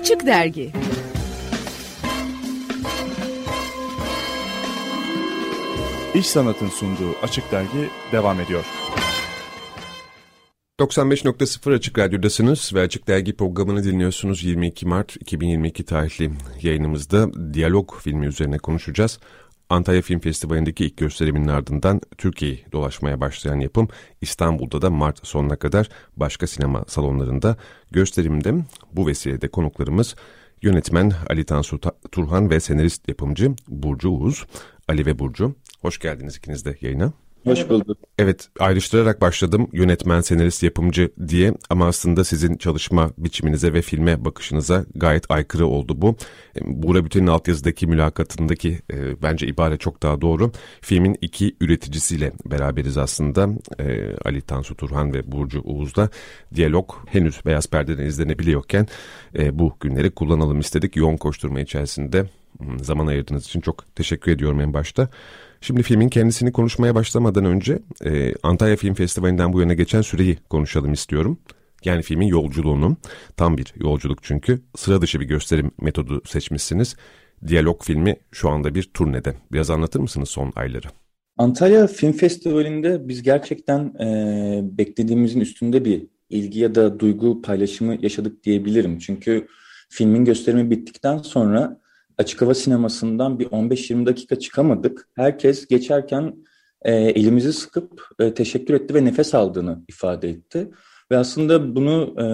Açık Dergi İş Sanat'ın sunduğu Açık Dergi devam ediyor. 95.0 Açık Radyo'dasınız ve Açık Dergi programını dinliyorsunuz. 22 Mart 2022 tarihli yayınımızda Diyalog filmi üzerine konuşacağız. Antalya Film Festivali'ndeki ilk gösteriminin ardından Türkiye'yi dolaşmaya başlayan yapım İstanbul'da da Mart sonuna kadar başka sinema salonlarında gösterimde bu vesilede konuklarımız yönetmen Ali Tansu Turhan ve senarist yapımcı Burcu Uğuz. Ali ve Burcu hoş geldiniz ikiniz de yayına. Hoş bulduk. Evet ayrıştırarak başladım yönetmen, senarist, yapımcı diye ama aslında sizin çalışma biçiminize ve filme bakışınıza gayet aykırı oldu bu. Buğra Bütün'ün altyazıdaki mülakatındaki e, bence ibare çok daha doğru. Filmin iki üreticisiyle beraberiz aslında. E, Ali Tansu Turhan ve Burcu Uğuz'da diyalog henüz beyaz perdeden izlenebiliyorken e, bu günleri kullanalım istedik. Yoğun koşturma içerisinde zaman ayırdığınız için çok teşekkür ediyorum en başta. Şimdi filmin kendisini konuşmaya başlamadan önce e, Antalya Film Festivali'nden bu yana geçen süreyi konuşalım istiyorum. Yani filmin yolculuğunu, tam bir yolculuk çünkü sıra dışı bir gösterim metodu seçmişsiniz. Diyalog filmi şu anda bir turnede. Biraz anlatır mısınız son ayları? Antalya Film Festivali'nde biz gerçekten e, beklediğimizin üstünde bir ilgi ya da duygu paylaşımı yaşadık diyebilirim. Çünkü filmin gösterimi bittikten sonra açık hava sinemasından bir 15-20 dakika çıkamadık. Herkes geçerken e, elimizi sıkıp e, teşekkür etti ve nefes aldığını ifade etti. Ve aslında bunu e,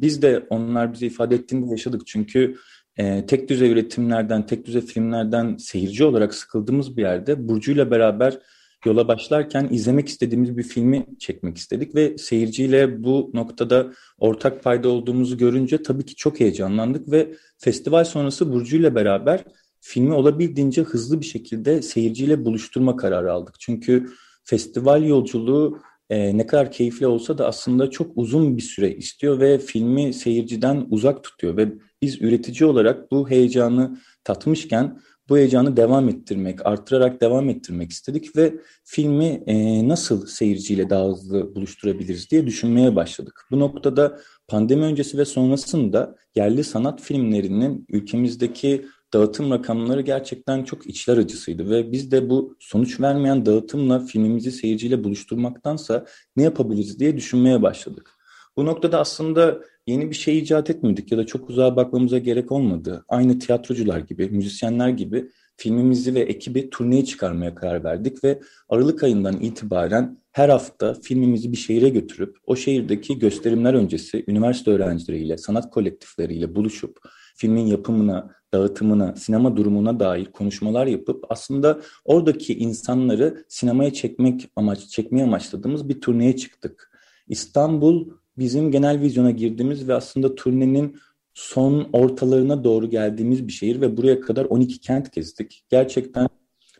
biz de onlar bize ifade ettiğinde yaşadık. Çünkü e, tek düzey üretimlerden, tek düzey filmlerden seyirci olarak sıkıldığımız bir yerde Burcu'yla beraber yola başlarken izlemek istediğimiz bir filmi çekmek istedik ve seyirciyle bu noktada ortak payda olduğumuzu görünce tabii ki çok heyecanlandık ve festival sonrası Burcu ile beraber filmi olabildiğince hızlı bir şekilde seyirciyle buluşturma kararı aldık. Çünkü festival yolculuğu e, ne kadar keyifli olsa da aslında çok uzun bir süre istiyor ve filmi seyirciden uzak tutuyor ve biz üretici olarak bu heyecanı tatmışken bu heyecanı devam ettirmek, artırarak devam ettirmek istedik ve filmi e, nasıl seyirciyle daha hızlı buluşturabiliriz diye düşünmeye başladık. Bu noktada pandemi öncesi ve sonrasında yerli sanat filmlerinin ülkemizdeki dağıtım rakamları gerçekten çok içler acısıydı ve biz de bu sonuç vermeyen dağıtımla filmimizi seyirciyle buluşturmaktansa ne yapabiliriz diye düşünmeye başladık. Bu noktada aslında yeni bir şey icat etmedik ya da çok uzağa bakmamıza gerek olmadı. Aynı tiyatrocular gibi, müzisyenler gibi filmimizi ve ekibi turneye çıkarmaya karar verdik ve Aralık ayından itibaren her hafta filmimizi bir şehire götürüp o şehirdeki gösterimler öncesi üniversite öğrencileriyle, sanat kolektifleriyle buluşup filmin yapımına, dağıtımına, sinema durumuna dair konuşmalar yapıp aslında oradaki insanları sinemaya çekmek amaç çekmeye amaçladığımız bir turneye çıktık. İstanbul bizim genel vizyona girdiğimiz ve aslında turnenin son ortalarına doğru geldiğimiz bir şehir ve buraya kadar 12 kent gezdik. Gerçekten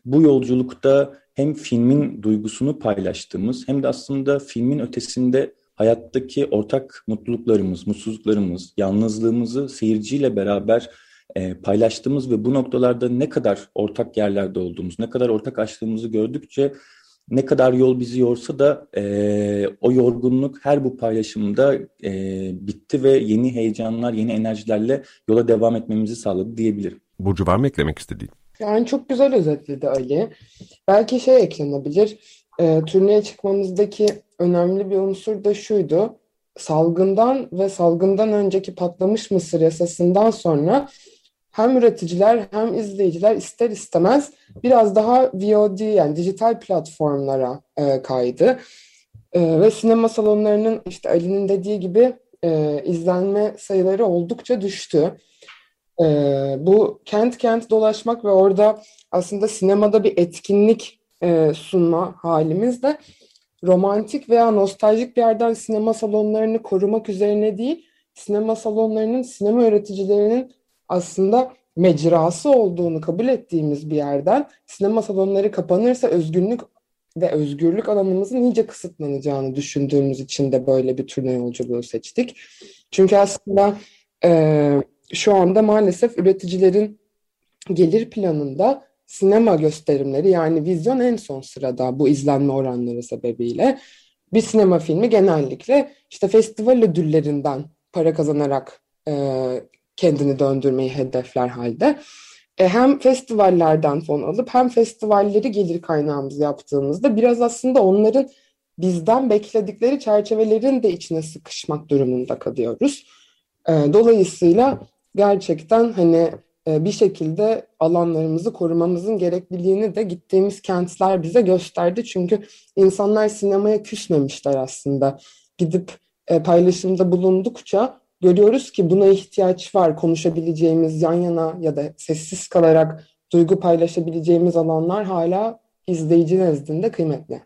bu yolculukta hem filmin duygusunu paylaştığımız hem de aslında filmin ötesinde hayattaki ortak mutluluklarımız, mutsuzluklarımız, yalnızlığımızı seyirciyle beraber e, paylaştığımız ve bu noktalarda ne kadar ortak yerlerde olduğumuz, ne kadar ortak açtığımızı gördükçe ne kadar yol bizi yorsa da e, o yorgunluk her bu paylaşımda e, bitti ve yeni heyecanlar, yeni enerjilerle yola devam etmemizi sağladı diyebilirim. Burcu var mı eklemek istediğin? Yani çok güzel özetledi Ali. Belki şey eklenebilir. E, turneye çıkmamızdaki önemli bir unsur da şuydu. Salgından ve salgından önceki patlamış mısır yasasından sonra hem üreticiler hem izleyiciler ister istemez biraz daha VOD yani dijital platformlara e, kaydı. E, ve sinema salonlarının işte Ali'nin dediği gibi e, izlenme sayıları oldukça düştü. E, bu kent kent dolaşmak ve orada aslında sinemada bir etkinlik e, sunma halimiz de romantik veya nostaljik bir yerden sinema salonlarını korumak üzerine değil, sinema salonlarının, sinema üreticilerinin aslında mecrası olduğunu kabul ettiğimiz bir yerden sinema salonları kapanırsa özgürlük ve özgürlük alanımızın iyice kısıtlanacağını düşündüğümüz için de böyle bir turne yolculuğu seçtik. Çünkü aslında e, şu anda maalesef üreticilerin gelir planında sinema gösterimleri yani vizyon en son sırada bu izlenme oranları sebebiyle bir sinema filmi genellikle işte festival ödüllerinden para kazanarak e, kendini döndürmeyi hedefler halde. E, hem festivallerden fon alıp hem festivalleri gelir kaynağımız yaptığımızda biraz aslında onların bizden bekledikleri çerçevelerin de içine sıkışmak durumunda kalıyoruz. E, dolayısıyla gerçekten hani e, bir şekilde alanlarımızı korumamızın gerekliliğini de gittiğimiz kentler bize gösterdi. Çünkü insanlar sinemaya küsmemişler aslında. Gidip paylaşımda bulundukça görüyoruz ki buna ihtiyaç var. Konuşabileceğimiz yan yana ya da sessiz kalarak duygu paylaşabileceğimiz alanlar hala izleyici nezdinde kıymetli.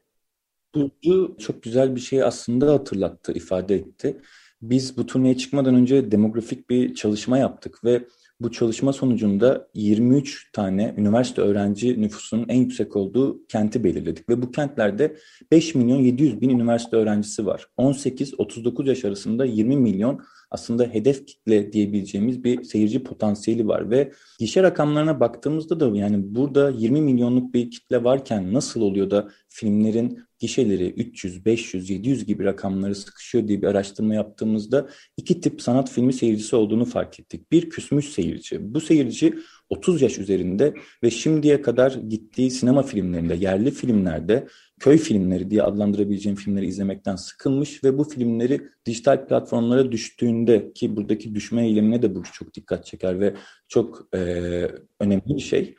Burcu çok güzel bir şey aslında hatırlattı, ifade etti. Biz bu turneye çıkmadan önce demografik bir çalışma yaptık ve bu çalışma sonucunda 23 tane üniversite öğrenci nüfusunun en yüksek olduğu kenti belirledik ve bu kentlerde 5 milyon 700 bin üniversite öğrencisi var. 18-39 yaş arasında 20 milyon aslında hedef kitle diyebileceğimiz bir seyirci potansiyeli var ve gişe rakamlarına baktığımızda da yani burada 20 milyonluk bir kitle varken nasıl oluyor da filmlerin gişeleri 300, 500, 700 gibi rakamları sıkışıyor diye bir araştırma yaptığımızda iki tip sanat filmi seyircisi olduğunu fark ettik. Bir küsmüş seyirci. Bu seyirci 30 yaş üzerinde ve şimdiye kadar gittiği sinema filmlerinde, yerli filmlerde köy filmleri diye adlandırabileceğim filmleri izlemekten sıkılmış ve bu filmleri dijital platformlara düştüğünde ki buradaki düşme eylemine de bu çok dikkat çeker ve çok e, önemli bir şey.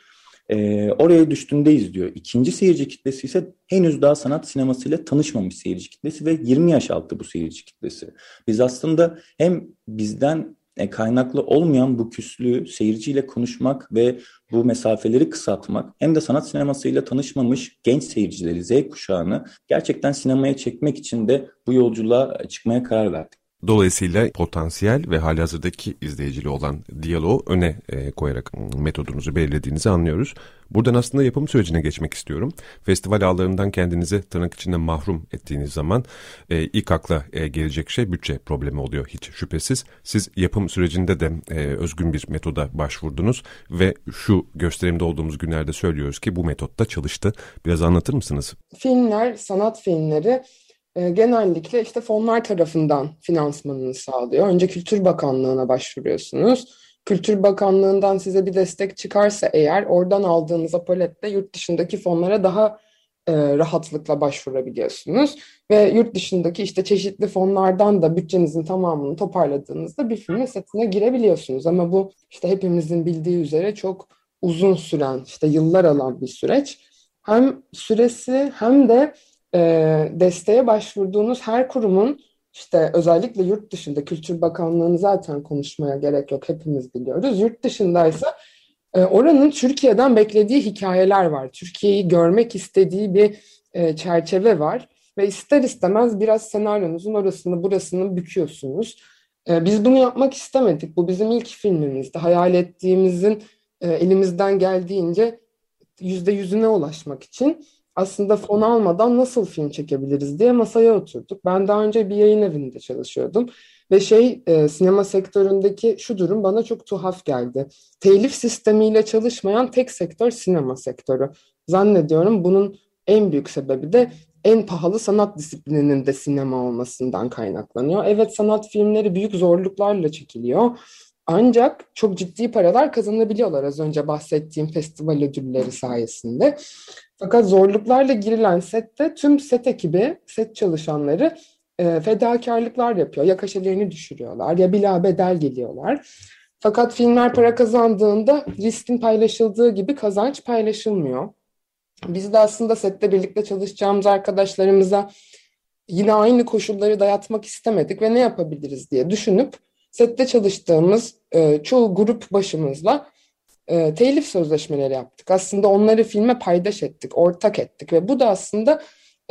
E, oraya düştüğündeyiz diyor. İkinci seyirci kitlesi ise henüz daha sanat sinemasıyla tanışmamış seyirci kitlesi ve 20 yaş altı bu seyirci kitlesi. Biz aslında hem bizden e, kaynaklı olmayan bu küslüğü seyirciyle konuşmak ve bu mesafeleri kısaltmak hem de sanat sinemasıyla tanışmamış genç seyircileri, Z kuşağını gerçekten sinemaya çekmek için de bu yolculuğa çıkmaya karar verdik. Dolayısıyla potansiyel ve halihazırdaki izleyicili olan diyaloğu öne e, koyarak metodunuzu belirlediğinizi anlıyoruz. Buradan aslında yapım sürecine geçmek istiyorum. Festival ağlarından kendinizi tırnak içinde mahrum ettiğiniz zaman e, ilk akla e, gelecek şey bütçe problemi oluyor hiç şüphesiz. Siz yapım sürecinde de e, özgün bir metoda başvurdunuz ve şu gösterimde olduğumuz günlerde söylüyoruz ki bu metotta çalıştı. Biraz anlatır mısınız? Filmler, sanat filmleri e, genellikle işte fonlar tarafından finansmanını sağlıyor. Önce Kültür Bakanlığı'na başvuruyorsunuz. Kültür Bakanlığı'ndan size bir destek çıkarsa eğer oradan aldığınız apoletle yurt dışındaki fonlara daha e, rahatlıkla başvurabiliyorsunuz. Ve yurt dışındaki işte çeşitli fonlardan da bütçenizin tamamını toparladığınızda bir filmin setine girebiliyorsunuz. Ama bu işte hepimizin bildiği üzere çok uzun süren, işte yıllar alan bir süreç. Hem süresi hem de e, desteğe başvurduğunuz her kurumun işte özellikle yurt dışında Kültür Bakanlığı'nı zaten konuşmaya gerek yok hepimiz biliyoruz. Yurt dışındaysa e, oranın Türkiye'den beklediği hikayeler var. Türkiye'yi görmek istediği bir e, çerçeve var ve ister istemez biraz senaryonuzun orasını burasını büküyorsunuz. E, biz bunu yapmak istemedik. Bu bizim ilk filmimizdi. Hayal ettiğimizin e, elimizden geldiğince yüzde yüzüne ulaşmak için aslında fon almadan nasıl film çekebiliriz diye masaya oturduk. Ben daha önce bir yayın evinde çalışıyordum ve şey e, sinema sektöründeki şu durum bana çok tuhaf geldi. Telif sistemiyle çalışmayan tek sektör sinema sektörü. Zannediyorum bunun en büyük sebebi de en pahalı sanat disiplininin de sinema olmasından kaynaklanıyor. Evet sanat filmleri büyük zorluklarla çekiliyor. Ancak çok ciddi paralar kazanabiliyorlar az önce bahsettiğim festival ödülleri sayesinde. Fakat zorluklarla girilen sette tüm set ekibi, set çalışanları e, fedakarlıklar yapıyor. Ya kaşelerini düşürüyorlar ya bila bedel geliyorlar. Fakat filmler para kazandığında riskin paylaşıldığı gibi kazanç paylaşılmıyor. Biz de aslında sette birlikte çalışacağımız arkadaşlarımıza yine aynı koşulları dayatmak istemedik ve ne yapabiliriz diye düşünüp sette çalıştığımız e, çoğu grup başımızla e, telif sözleşmeleri yaptık. Aslında onları filme paydaş ettik, ortak ettik ve bu da aslında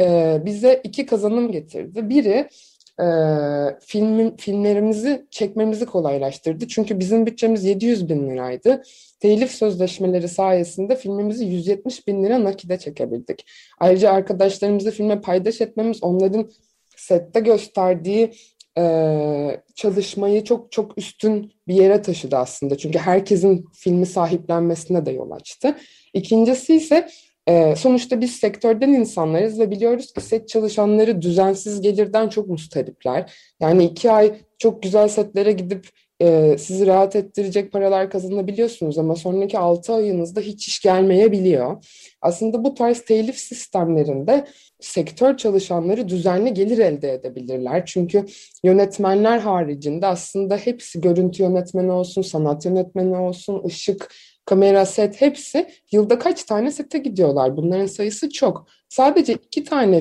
e, bize iki kazanım getirdi. Biri e, film, filmlerimizi çekmemizi kolaylaştırdı. Çünkü bizim bütçemiz 700 bin liraydı. Telif sözleşmeleri sayesinde filmimizi 170 bin lira nakide çekebildik. Ayrıca arkadaşlarımızı filme paydaş etmemiz onların sette gösterdiği e, çalışmayı çok çok üstün bir yere taşıdı aslında. Çünkü herkesin filmi sahiplenmesine de yol açtı. İkincisi ise e, sonuçta biz sektörden insanlarız ve biliyoruz ki set çalışanları düzensiz gelirden çok mustaripler. Yani iki ay çok güzel setlere gidip e, sizi rahat ettirecek paralar kazanabiliyorsunuz ama sonraki 6 ayınızda hiç iş gelmeyebiliyor. Aslında bu tarz telif sistemlerinde sektör çalışanları düzenli gelir elde edebilirler. Çünkü yönetmenler haricinde aslında hepsi görüntü yönetmeni olsun, sanat yönetmeni olsun, ışık, kamera, set hepsi yılda kaç tane sete gidiyorlar. Bunların sayısı çok. Sadece iki tane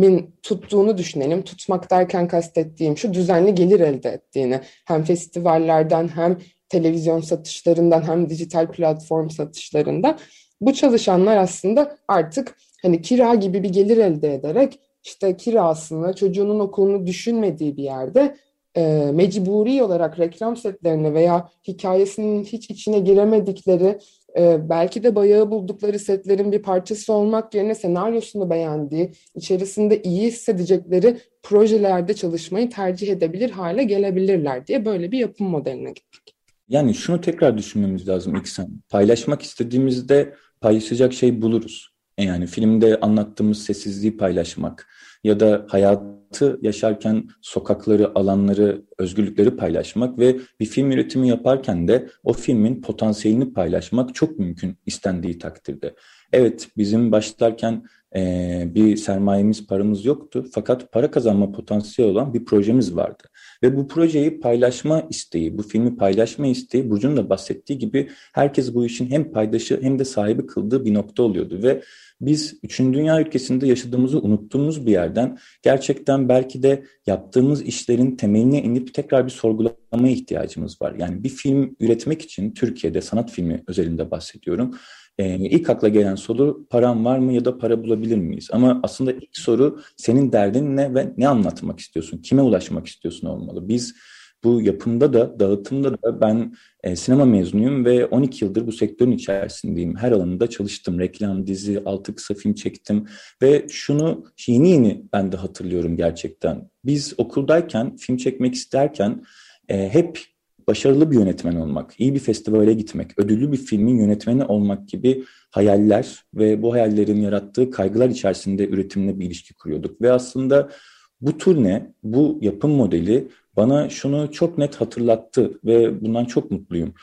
filmin tuttuğunu düşünelim. Tutmak derken kastettiğim şu düzenli gelir elde ettiğini. Hem festivallerden hem televizyon satışlarından hem dijital platform satışlarından. Bu çalışanlar aslında artık hani kira gibi bir gelir elde ederek işte kirasını, çocuğunun okulunu düşünmediği bir yerde e, mecburi olarak reklam setlerine veya hikayesinin hiç içine giremedikleri e, belki de bayağı buldukları setlerin bir parçası olmak yerine senaryosunu beğendiği, içerisinde iyi hissedecekleri projelerde çalışmayı tercih edebilir hale gelebilirler diye böyle bir yapım modeline gittik. Yani şunu tekrar düşünmemiz lazım İksan. Paylaşmak istediğimizde paylaşacak şey buluruz. Yani filmde anlattığımız sessizliği paylaşmak ya da hayatı yaşarken sokakları, alanları, özgürlükleri paylaşmak ve bir film üretimi yaparken de o filmin potansiyelini paylaşmak çok mümkün istendiği takdirde. Evet bizim başlarken e, bir sermayemiz, paramız yoktu fakat para kazanma potansiyeli olan bir projemiz vardı. Ve bu projeyi paylaşma isteği, bu filmi paylaşma isteği Burcu'nun da bahsettiği gibi herkes bu işin hem paydaşı hem de sahibi kıldığı bir nokta oluyordu ve biz üçüncü dünya ülkesinde yaşadığımızı unuttuğumuz bir yerden gerçekten belki de yaptığımız işlerin temeline inip tekrar bir sorgulamaya ihtiyacımız var. Yani bir film üretmek için Türkiye'de sanat filmi özelinde bahsediyorum. Ee, ilk akla gelen soru param var mı ya da para bulabilir miyiz? Ama aslında ilk soru senin derdin ne ve ne anlatmak istiyorsun? Kime ulaşmak istiyorsun olmalı? Biz bu yapımda da dağıtımda da ben e, sinema mezunuyum ve 12 yıldır bu sektörün içerisindeyim. Her alanında çalıştım. Reklam, dizi, altı kısa film çektim ve şunu yeni yeni ben de hatırlıyorum gerçekten. Biz okuldayken film çekmek isterken e, hep başarılı bir yönetmen olmak, iyi bir festivale gitmek, ödüllü bir filmin yönetmeni olmak gibi hayaller ve bu hayallerin yarattığı kaygılar içerisinde üretimle bir ilişki kuruyorduk. Ve aslında bu turne, bu yapım modeli bana şunu çok net hatırlattı ve bundan çok mutluyum.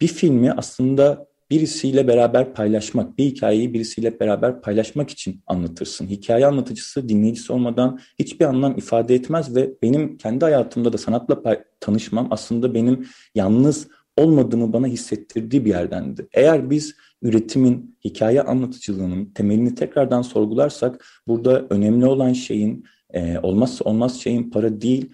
Bir filmi aslında birisiyle beraber paylaşmak, bir hikayeyi birisiyle beraber paylaşmak için anlatırsın. Hikaye anlatıcısı, dinleyicisi olmadan hiçbir anlam ifade etmez ve benim kendi hayatımda da sanatla tanışmam aslında benim yalnız olmadığımı bana hissettirdiği bir yerdendi. Eğer biz üretimin, hikaye anlatıcılığının temelini tekrardan sorgularsak burada önemli olan şeyin e, olmazsa olmaz şeyin para değil,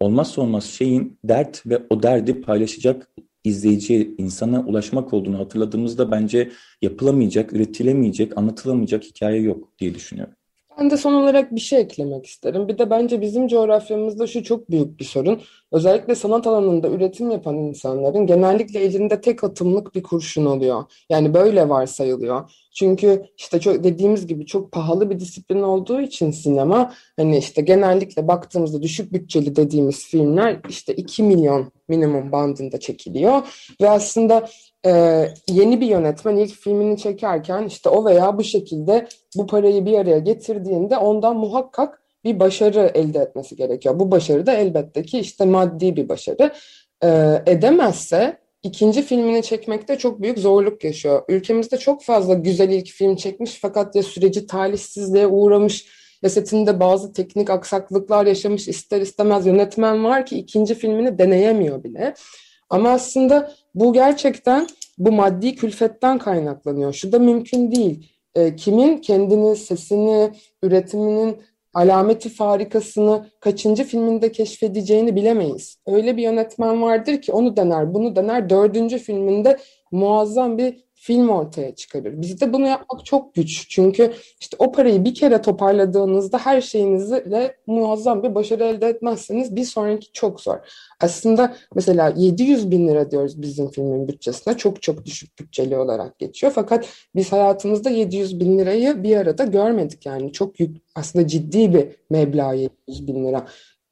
olmazsa olmaz şeyin dert ve o derdi paylaşacak izleyiciye, insana ulaşmak olduğunu hatırladığımızda bence yapılamayacak, üretilemeyecek, anlatılamayacak hikaye yok diye düşünüyorum. Ben de son olarak bir şey eklemek isterim. Bir de bence bizim coğrafyamızda şu çok büyük bir sorun. Özellikle sanat alanında üretim yapan insanların genellikle elinde tek atımlık bir kurşun oluyor. Yani böyle varsayılıyor. Çünkü işte çok dediğimiz gibi çok pahalı bir disiplin olduğu için sinema hani işte genellikle baktığımızda düşük bütçeli dediğimiz filmler işte 2 milyon minimum bandında çekiliyor ve aslında e, yeni bir yönetmen ilk filmini çekerken işte o veya bu şekilde bu parayı bir araya getirdiğinde ondan muhakkak bir başarı elde etmesi gerekiyor. Bu başarı da elbette ki işte maddi bir başarı. E, edemezse ikinci filmini çekmekte çok büyük zorluk yaşıyor. Ülkemizde çok fazla güzel ilk film çekmiş fakat ya süreci talihsizliğe uğramış ya setinde bazı teknik aksaklıklar yaşamış ister istemez yönetmen var ki ikinci filmini deneyemiyor bile. Ama aslında bu gerçekten bu maddi külfetten kaynaklanıyor. Şu da mümkün değil. E, kimin kendini, sesini, üretiminin alameti farikasını kaçıncı filminde keşfedeceğini bilemeyiz. Öyle bir yönetmen vardır ki onu dener, bunu dener. Dördüncü filminde muazzam bir film ortaya çıkarır. Bizde bunu yapmak çok güç. Çünkü işte o parayı bir kere toparladığınızda her şeyinizle muazzam bir başarı elde etmezseniz bir sonraki çok zor. Aslında mesela 700 bin lira diyoruz bizim filmin bütçesine. Çok çok düşük bütçeli olarak geçiyor. Fakat biz hayatımızda 700 bin lirayı bir arada görmedik. Yani çok yük, aslında ciddi bir meblağ 700 bin lira.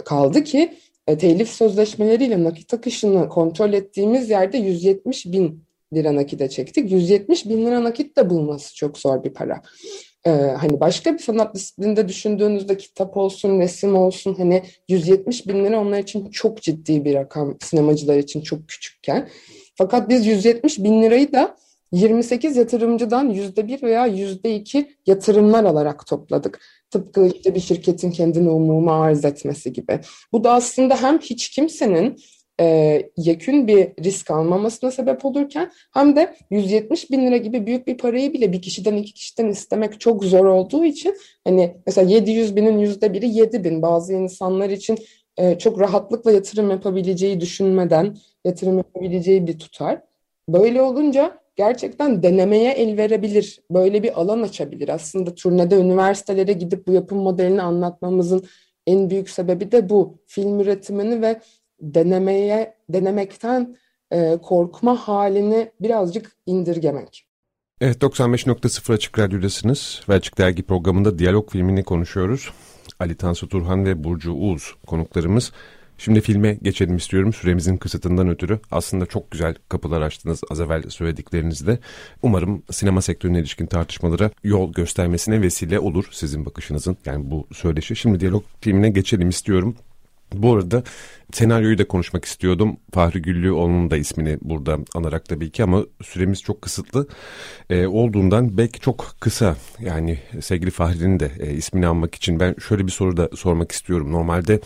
Kaldı ki e, telif sözleşmeleriyle nakit akışını kontrol ettiğimiz yerde 170 bin lira nakite çektik. 170 bin lira nakit de bulması çok zor bir para. Ee, hani başka bir sanat disiplininde düşündüğünüzde kitap olsun, resim olsun hani 170 bin lira onlar için çok ciddi bir rakam sinemacılar için çok küçükken. Fakat biz 170 bin lirayı da 28 yatırımcıdan %1 veya %2 yatırımlar alarak topladık. Tıpkı işte bir şirketin kendini umuma arz etmesi gibi. Bu da aslında hem hiç kimsenin e, yekün bir risk almamasına sebep olurken hem de 170 bin lira gibi büyük bir parayı bile bir kişiden iki kişiden istemek çok zor olduğu için hani mesela 700 binin yüzde biri 7 bin bazı insanlar için e, çok rahatlıkla yatırım yapabileceği düşünmeden yatırım yapabileceği bir tutar. Böyle olunca gerçekten denemeye el verebilir. Böyle bir alan açabilir. Aslında turnede üniversitelere gidip bu yapım modelini anlatmamızın en büyük sebebi de bu. Film üretimini ve denemeye denemekten e, korkma halini birazcık indirgemek. Evet 95.0 Açık Radyo'dasınız ve Açık Dergi programında diyalog filmini konuşuyoruz. Ali Tansu Turhan ve Burcu Uğuz konuklarımız. Şimdi filme geçelim istiyorum süremizin kısıtından ötürü. Aslında çok güzel kapılar açtınız az evvel söylediklerinizde. Umarım sinema sektörüne ilişkin tartışmalara yol göstermesine vesile olur sizin bakışınızın. Yani bu söyleşi. Şimdi diyalog filmine geçelim istiyorum. Bu arada senaryoyu da konuşmak istiyordum. Fahri Güllüoğlu'nun da ismini burada anarak tabii ki ama süremiz çok kısıtlı e, olduğundan belki çok kısa yani sevgili Fahri'nin de e, ismini almak için ben şöyle bir soru da sormak istiyorum. Normalde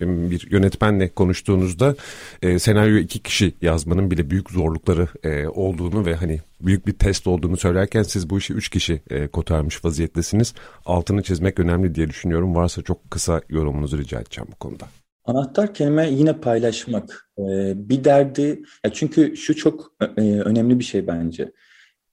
e, bir yönetmenle konuştuğunuzda e, senaryoyu iki kişi yazmanın bile büyük zorlukları e, olduğunu ve hani büyük bir test olduğunu söylerken siz bu işi üç kişi e, kotarmış vaziyettesiniz. Altını çizmek önemli diye düşünüyorum. Varsa çok kısa yorumunuzu rica edeceğim bu konuda. Anahtar kelime yine paylaşmak. Ee, bir derdi, ya çünkü şu çok e, önemli bir şey bence.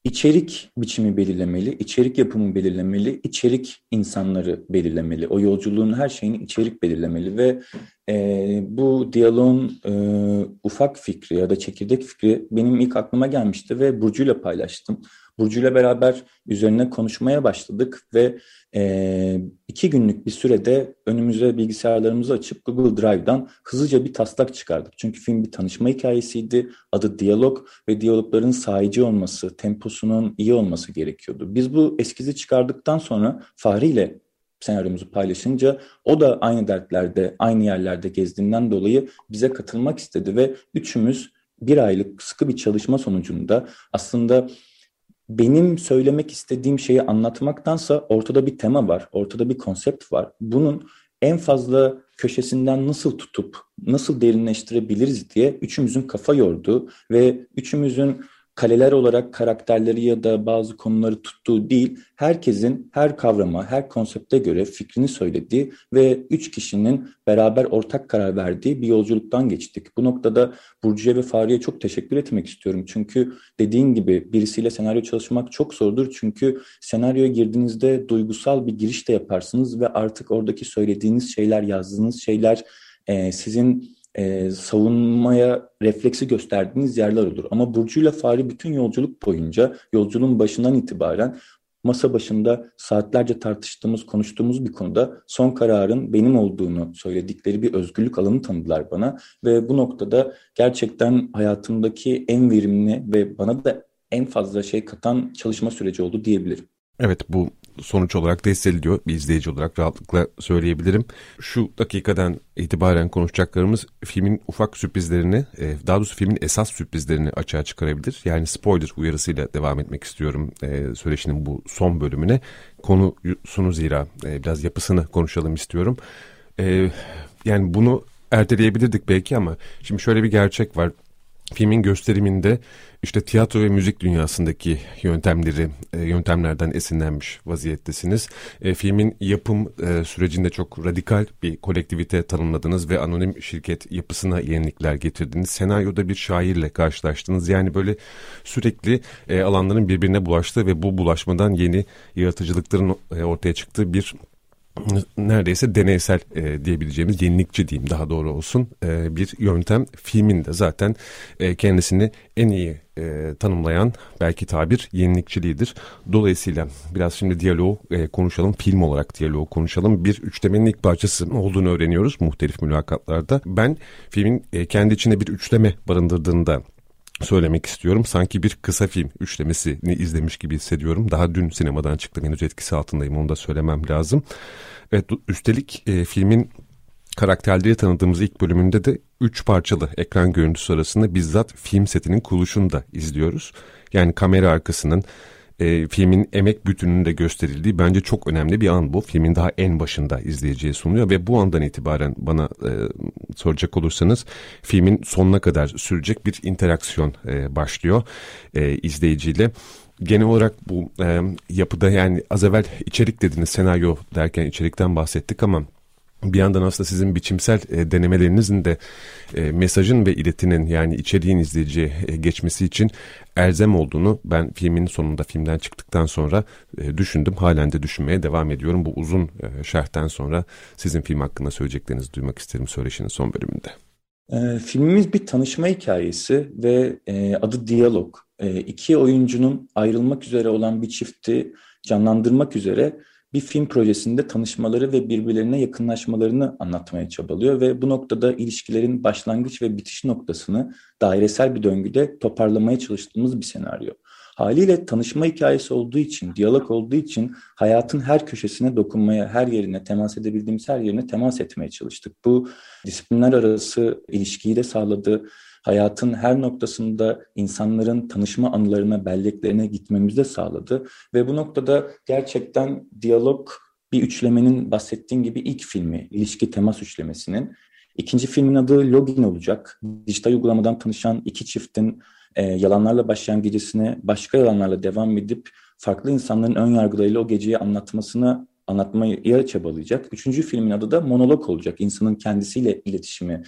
İçerik biçimi belirlemeli, içerik yapımı belirlemeli, içerik insanları belirlemeli. O yolculuğun her şeyini içerik belirlemeli ve e, bu diyaloğun e, ufak fikri ya da çekirdek fikri benim ilk aklıma gelmişti ve Burcu'yla paylaştım. Burcu'yla beraber üzerine konuşmaya başladık ve e, iki günlük bir sürede önümüze bilgisayarlarımızı açıp Google Drive'dan hızlıca bir taslak çıkardık. Çünkü film bir tanışma hikayesiydi. Adı diyalog ve diyalogların sahici olması, temposunun iyi olması gerekiyordu. Biz bu eskizi çıkardıktan sonra Fahri ile senaryomuzu paylaşınca o da aynı dertlerde, aynı yerlerde gezdiğinden dolayı bize katılmak istedi ve üçümüz bir aylık sıkı bir çalışma sonucunda aslında benim söylemek istediğim şeyi anlatmaktansa ortada bir tema var, ortada bir konsept var. Bunun en fazla köşesinden nasıl tutup nasıl derinleştirebiliriz diye üçümüzün kafa yordu ve üçümüzün kaleler olarak karakterleri ya da bazı konuları tuttuğu değil, herkesin her kavrama, her konsepte göre fikrini söylediği ve üç kişinin beraber ortak karar verdiği bir yolculuktan geçtik. Bu noktada Burcu'ya ve Fahri'ye çok teşekkür etmek istiyorum. Çünkü dediğin gibi birisiyle senaryo çalışmak çok zordur. Çünkü senaryoya girdiğinizde duygusal bir giriş de yaparsınız ve artık oradaki söylediğiniz şeyler, yazdığınız şeyler sizin e, savunmaya refleksi gösterdiğiniz yerler olur. Ama Burcu ile Fahri bütün yolculuk boyunca, yolculuğun başından itibaren masa başında saatlerce tartıştığımız, konuştuğumuz bir konuda son kararın benim olduğunu söyledikleri bir özgürlük alanı tanıdılar bana. Ve bu noktada gerçekten hayatımdaki en verimli ve bana da en fazla şey katan çalışma süreci oldu diyebilirim. Evet bu sonuç olarak da hissediliyor. Bir izleyici olarak rahatlıkla söyleyebilirim. Şu dakikadan itibaren konuşacaklarımız filmin ufak sürprizlerini, e, daha doğrusu filmin esas sürprizlerini açığa çıkarabilir. Yani spoiler uyarısıyla devam etmek istiyorum e, söyleşinin bu son bölümüne. Konusunu zira e, biraz yapısını konuşalım istiyorum. Yani bunu erteleyebilirdik belki ama şimdi şöyle bir gerçek var filmin gösteriminde işte tiyatro ve müzik dünyasındaki yöntemleri, e, yöntemlerden esinlenmiş vaziyettesiniz. E, filmin yapım e, sürecinde çok radikal bir kolektivite tanımladınız ve anonim şirket yapısına yenilikler getirdiniz. Senaryoda bir şairle karşılaştınız. Yani böyle sürekli e, alanların birbirine bulaştığı ve bu bulaşmadan yeni yaratıcılıkların e, ortaya çıktığı bir neredeyse deneysel e, diyebileceğimiz yenilikçi diyeyim daha doğru olsun e, bir yöntem filmin de zaten e, kendisini en iyi e, tanımlayan belki tabir yenilikçiliğidir. Dolayısıyla biraz şimdi diyaloğu e, konuşalım film olarak diyaloğu konuşalım bir üçlemenin ilk parçası olduğunu öğreniyoruz muhtelif mülakatlarda. Ben filmin e, kendi içinde bir üçleme barındırdığında söylemek istiyorum. Sanki bir kısa film üçlemesini izlemiş gibi hissediyorum. Daha dün sinemadan çıktım henüz etkisi altındayım onu da söylemem lazım. Evet üstelik e, filmin karakterleri tanıdığımız ilk bölümünde de üç parçalı ekran görüntüsü arasında bizzat film setinin kuruluşunu da izliyoruz. Yani kamera arkasının e, filmin emek bütününün de gösterildiği bence çok önemli bir an bu. Filmin daha en başında izleyiciye sunuyor ve bu andan itibaren bana e, soracak olursanız filmin sonuna kadar sürecek bir interaksiyon e, başlıyor e, izleyiciyle genel olarak bu e, yapıda yani az evvel içerik dediniz senaryo derken içerikten bahsettik ama bir yandan aslında sizin biçimsel e, denemelerinizin de e, mesajın ve iletinin yani içeriğin izleyiciye e, geçmesi için elzem olduğunu ben filmin sonunda filmden çıktıktan sonra e, düşündüm. Halen de düşünmeye devam ediyorum. Bu uzun e, şerhten sonra sizin film hakkında söyleyeceklerinizi duymak isterim söyleşinin son bölümünde. E, filmimiz bir tanışma hikayesi ve e, adı Diyalog. E, iki oyuncunun ayrılmak üzere olan bir çifti canlandırmak üzere bir film projesinde tanışmaları ve birbirlerine yakınlaşmalarını anlatmaya çabalıyor ve bu noktada ilişkilerin başlangıç ve bitiş noktasını dairesel bir döngüde toparlamaya çalıştığımız bir senaryo. Haliyle tanışma hikayesi olduğu için, diyalog olduğu için hayatın her köşesine dokunmaya, her yerine, temas edebildiğimiz her yerine temas etmeye çalıştık. Bu disiplinler arası ilişkiyi de sağladı hayatın her noktasında insanların tanışma anılarına, belleklerine gitmemizi de sağladı. Ve bu noktada gerçekten diyalog bir üçlemenin bahsettiğim gibi ilk filmi, ilişki temas üçlemesinin. İkinci filmin adı Login olacak. Dijital uygulamadan tanışan iki çiftin e, yalanlarla başlayan gecesine başka yalanlarla devam edip farklı insanların ön yargılarıyla o geceyi anlatmasını anlatmaya çabalayacak. Üçüncü filmin adı da monolog olacak. İnsanın kendisiyle iletişimi,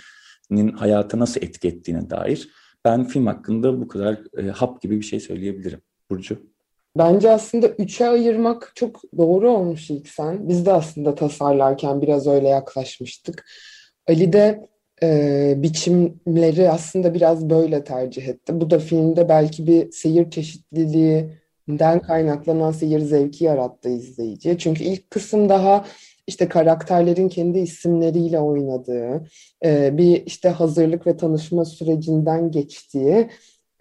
hayata nasıl etki ettiğine dair ben film hakkında bu kadar e, hap gibi bir şey söyleyebilirim. Burcu? Bence aslında üçe ayırmak çok doğru olmuş ilk sen. Biz de aslında tasarlarken biraz öyle yaklaşmıştık. Ali de e, biçimleri aslında biraz böyle tercih etti. Bu da filmde belki bir seyir çeşitliliğinden kaynaklanan seyir zevki yarattı izleyiciye. Çünkü ilk kısım daha işte karakterlerin kendi isimleriyle oynadığı, e, bir işte hazırlık ve tanışma sürecinden geçtiği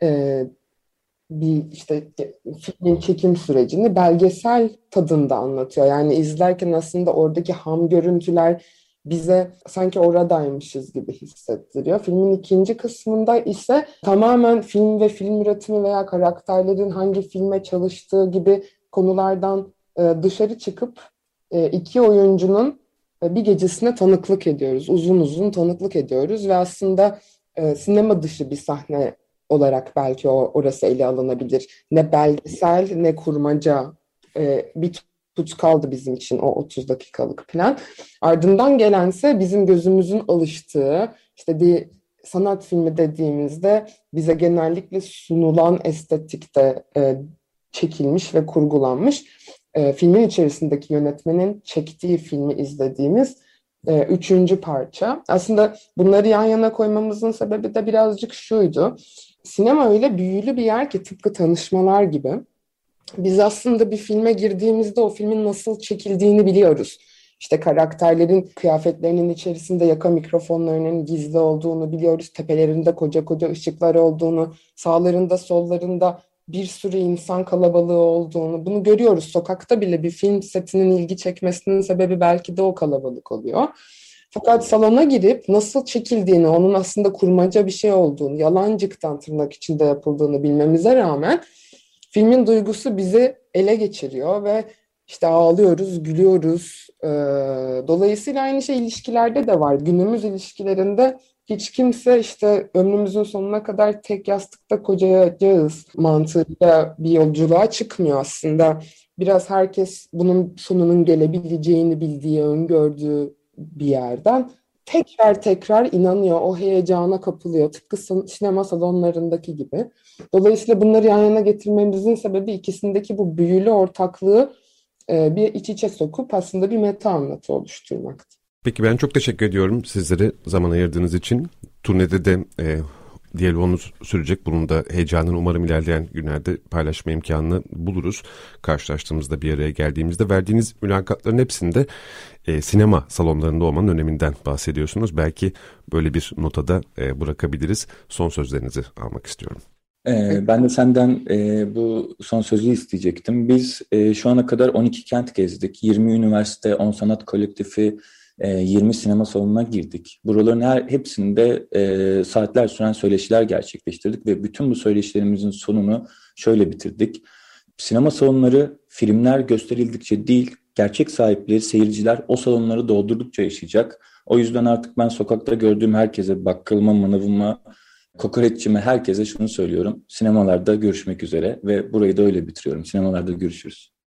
e, bir işte filmin çekim sürecini belgesel tadında anlatıyor. Yani izlerken aslında oradaki ham görüntüler bize sanki oradaymışız gibi hissettiriyor. Filmin ikinci kısmında ise tamamen film ve film üretimi veya karakterlerin hangi filme çalıştığı gibi konulardan e, dışarı çıkıp iki oyuncunun e, bir gecesine tanıklık ediyoruz. Uzun uzun tanıklık ediyoruz ve aslında e, sinema dışı bir sahne olarak belki orası ele alınabilir. Ne belgesel ne kurmaca bir tut kaldı bizim için o 30 dakikalık plan. Ardından gelense bizim gözümüzün alıştığı işte bir sanat filmi dediğimizde bize genellikle sunulan estetikte e, çekilmiş ve kurgulanmış e, filmin içerisindeki yönetmenin çektiği filmi izlediğimiz e, üçüncü parça. Aslında bunları yan yana koymamızın sebebi de birazcık şuydu. Sinema öyle büyülü bir yer ki tıpkı tanışmalar gibi. Biz aslında bir filme girdiğimizde o filmin nasıl çekildiğini biliyoruz. İşte karakterlerin kıyafetlerinin içerisinde yaka mikrofonlarının gizli olduğunu biliyoruz. Tepelerinde koca koca ışıklar olduğunu, sağlarında sollarında bir sürü insan kalabalığı olduğunu, bunu görüyoruz. Sokakta bile bir film setinin ilgi çekmesinin sebebi belki de o kalabalık oluyor. Fakat salona girip nasıl çekildiğini, onun aslında kurmaca bir şey olduğunu, yalancıktan tırnak içinde yapıldığını bilmemize rağmen filmin duygusu bizi ele geçiriyor ve işte ağlıyoruz, gülüyoruz. Ee, dolayısıyla aynı şey ilişkilerde de var. Günümüz ilişkilerinde hiç kimse işte ömrümüzün sonuna kadar tek yastıkta kocayacağız mantığıyla bir yolculuğa çıkmıyor aslında. Biraz herkes bunun sonunun gelebileceğini bildiği, öngördüğü bir yerden tekrar tekrar inanıyor, o heyecana kapılıyor. Tıpkı sinema salonlarındaki gibi. Dolayısıyla bunları yan yana getirmemizin sebebi ikisindeki bu büyülü ortaklığı bir iç içe sokup aslında bir meta anlatı oluşturmaktı. Peki ben çok teşekkür ediyorum sizlere zaman ayırdığınız için. Turnede de e, diyaloğunuz sürecek. Bunun da heyecanını umarım ilerleyen günlerde paylaşma imkanını buluruz. Karşılaştığımızda bir araya geldiğimizde verdiğiniz mülakatların hepsinde e, sinema salonlarında olmanın öneminden bahsediyorsunuz. Belki böyle bir notada e, bırakabiliriz. Son sözlerinizi almak istiyorum. Ee, ben de senden e, bu son sözü isteyecektim. Biz e, şu ana kadar 12 kent gezdik. 20 üniversite, 10 sanat kolektifi, 20 sinema salonuna girdik. Buraların her hepsinde e, saatler süren söyleşiler gerçekleştirdik ve bütün bu söyleşilerimizin sonunu şöyle bitirdik. Sinema salonları filmler gösterildikçe değil, gerçek sahipleri, seyirciler o salonları doldurdukça yaşayacak. O yüzden artık ben sokakta gördüğüm herkese, bakkalıma, manavıma, kokoreççime, herkese şunu söylüyorum. Sinemalarda görüşmek üzere ve burayı da öyle bitiriyorum. Sinemalarda görüşürüz.